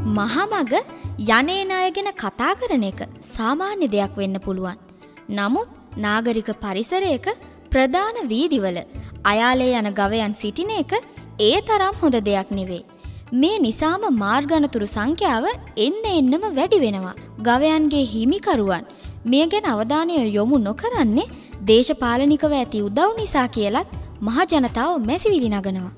මහමග යනේ ණය ගැන කතා කරන එක සාමාන්‍ය දෙයක් වෙන්න පුළුවන්. නමුත් නාගරික පරිසරයක ප්‍රධාන වීදිවල අයාලේ යන ගවයන් සිටින එක ඒ තරම් හොඳ දෙයක් නෙවෙයි. මේ නිසාම මාර්ගනතුරු සංඛ්‍යාව එන්න එන්නම වැඩි වෙනවා. ගවයන්ගේ හිමිකරුවන් මේ ගැන අවධානය යොමු නොකරන්නේ දේශපාලනිකව ඇති උදව් නිසා කියලත් මහජනතාව මැසිවිලි නගනවා.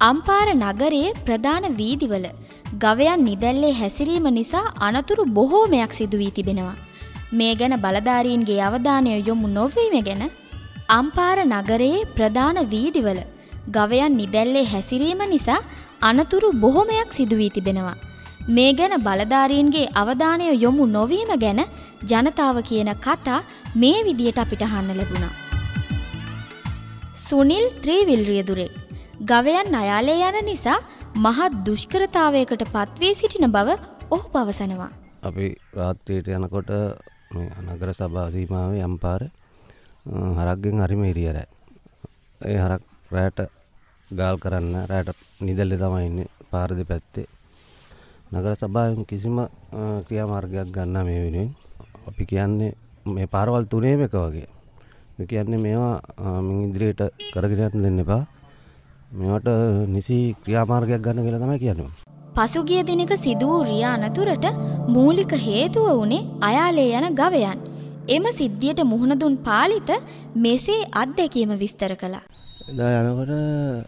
අම්පාර නගරයේ ප්‍රධාන වීදිවල ගවයන් නිදැල්ලේ හැසිරීම නිසා අනතුරු බොහෝමයක් සිදුවී තිබෙනවා. මේ ගැන බලධාරීන්ගේ අවධානය යොමු නොවීම ගැන අම්පාර නගරයේ ප්‍රධාන වීදිවල ගවයන් නිදැල්ලේ හැසිරීම නිසා අනතුරු බොහොමයක් සිදුවී තිබෙනවා. මේ ගැන බලධාරීන්ගේ අවධානය යොමු නොවීම ගැන ජනතාව කියන කතා මේ විදියට අපිට අහන්න ලැබුණා. සුනිල් ත්‍රීවිල්රියදුරේ ගවයන් අයාලේ යන නිසා මහත් දුෂ්කරතාවයකට පත්වී සිටින බව ඔහු පවසනවා. අපි රාත්‍රයට යනකොට නගර සභාසීමාවේ යම්පාර හරක්ගෙන් හරිම හිරියරයි. ඒ හරක් රෑට ගාල් කරන්න රෑට නිදල්ලෙ තමයින්න පාරදි පැත්තේ. නගර සභාවෙන් කිසිම ක්‍රියාමාර්ගයක් ගන්න මේ වෙනුවෙන් අපි කියන්නේ මේ පාරවල් තුනේම එක වගේ. කියන්නේ මේවා මින් ඉදිරියට කරගෙන දෙන්න එපා. මේවට නිසි ක්‍රියාමාර්ගයක් ගන්න කියලා තමයි කියන්නේ. පසුගිය දිනක සිදු වූ රියා අනතුරට මූලික හේතුව වුණේ අයාලේ යන ගවයන්. එම සිද්ධියට මුහුණ දුන් පාලිත මෙසේ අත්දැකීම විස්තර කළා. එදා යනකොට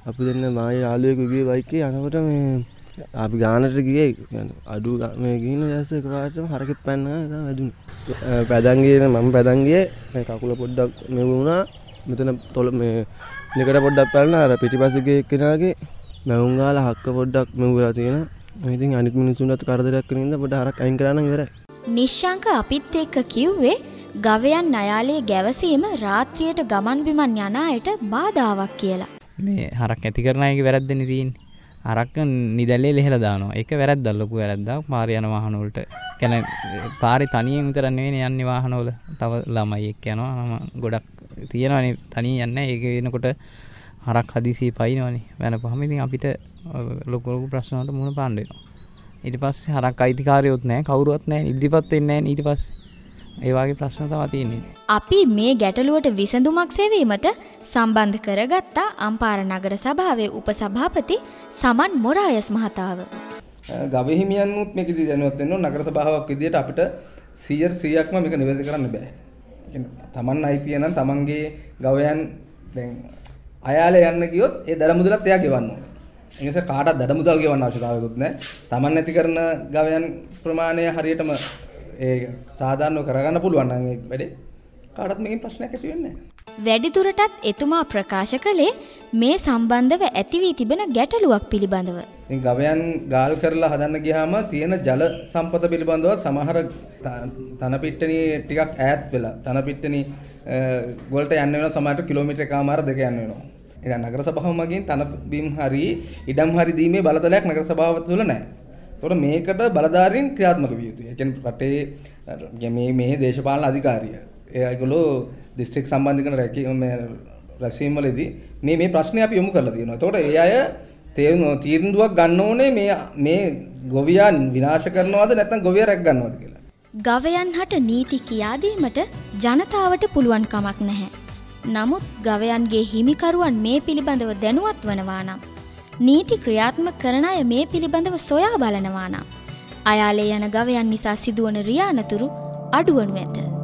අපි දෙන්න මාගේ යාළුවෙකු ගියේ බයිකේ යනකොට මේ අපි ගානට ගියේ අඩු මේ ගිහින් දැස්ස එකපාරටම හරකෙක් පැන්න වැදුනේ. පැදන් ගියේ මම පැදන් ගියේ කකුල පොඩ්ඩක් මෙව වුණා. මෙතන තොල මේ නිකට පොඩ්ඩක් පැනන අර පිටිපස්සේ ගිය එක්කෙනාගේ මැවුම් ගාලා හක්ක පොඩ්ඩක් මෙව්වා තියෙනවා. ඉතින් අනිත් මිනිස්සුන්ට කරදරයක් වෙන ඉඳ පොඩ්ඩ හරක් අයින් කරන්න ඉවරයි. නිශ්ශංක අපිත් එක්ක කිව්වේ ගවයන් නයාලේ ගැවසීම රාත්‍රියයට ගමන් බිමන් යන අයට බාධාවක් කියලා. මේ හරක් ඇති කරන අයගේ වැරද්දනේ තියෙන්නේ. හරක් නිදැල්ලේ ලෙහෙලා දානවා. ඒක වැරද්දක් ලොකු වැරද්දක්. පාරේ යන වාහන වලට කියන්නේ පාරේ තනියෙන් විතර නෙවෙයි යන්නේ වාහනවල. තව ළමයි එක්ක යනවා. ගොඩක් තියෙනවානේ තනියෙන් යන්නේ. ඒක වෙනකොට හරක් හදිසියෙ පයින්නවනේ. වෙනපහම ඉතින් අපිට ලොකු ලොකු ප්‍රශ්න වලට මුහුණ පාන්න වෙනවා. ඊට පස්සේ හරක් අයිතිකාරයොත් නැහැ. කවුරුවත් නැහැ. ඉදිරිපත් වෙන්නේ නැහැ ඊට පස්සේ. ඒවාගේ ප්‍රශ්න තවා තියන්නේ. අපි මේ ගැටලුවට විසඳුමක් සෙවීමට සම්බන්ධ කරගත්තා අම්පාර නගර සභාවේ උපසභාපති සමන් මොරායස් මහතාව. ගවහිමියන්නුත් මේක දී දැනුවත් වෙන්න නගර සභාවක් විදියට අපිට 100 100ක්ම මේක නිවැරදි කරන්න බෑ. තමන් අයිතිය නම් තමන්ගේ ගවයන් දැන් අයාලේ යන්න ගියොත් ඒ දඩ මුදලත් එයා ගෙවන්න ඕනේ. ඒ නිසා කාටවත් දඩ මුදල් ගෙවන්න අවශ්‍යතාවයකුත් නැහැ. තමන් නැති කරන ගවයන් ප්‍රමාණය හරියටම ඒ සාධාරණව කරගන්න පුළුවන් නම් ඒ වැඩේ කාටත් මේකෙන් ප්‍රශ්නයක් ඇති වෙන්නේ නැහැ. වැඩිදුරටත් එතුමා ප්‍රකාශ කළේ මේ සම්බන්ධව ඇති වී තිබෙන ගැටලුවක් පිළිබඳව. ඉතින් ගවයන් ගාල් කරලා හදන්න ගියාම තියෙන ජල සම්පත පිළිබඳව සමහර තනපිට්ටනිය ටිකක් ඈත් වෙලා තනපිට්ටනි වලට යන්න වෙනවා සමහරට කිලෝමීටර් එකමාර දෙක යන්න වෙනවා. ඉතින් නගර සභාව මගින් තන බිම් හරි ඉඩම් හරි දීමේ බලතලයක් නගර සභාව තුළ නැහැ. තොට මේකට බලධාරීන් ක්‍රියාත්මක විය යුතුයි. ඒ කියන්නේ රටේ මේ මේ දේශපාලන අධිකාරිය. ඒගොල්ලෝ දිස්ත්‍රික් සම්බන්ධ කරන රැකී මේ රැස්වීම් වලදී මේ මේ ප්‍රශ්නේ අපි යොමු කරලා තියෙනවා. එතකොට ඒ අය තීරණයක් ගන්න ඕනේ මේ මේ ගොවියා විනාශ කරනවද නැත්නම් ගොවියා රැක් ගන්නවද කියලා. ගවයන් හට නීති කියා දීමට ජනතාවට පුළුවන් කමක් නැහැ. නමුත් ගවයන්ගේ හිමිකරුවන් මේ පිළිබඳව දැනුවත් වනවා නම් නීති ක්‍රියාත්මක කරන අය මේ පිළිබඳව සොයා බලනවා නම් අයාලේ යන ගවයන් නිසා සිදුවන රියානතුරු අඩුවනු ඇත.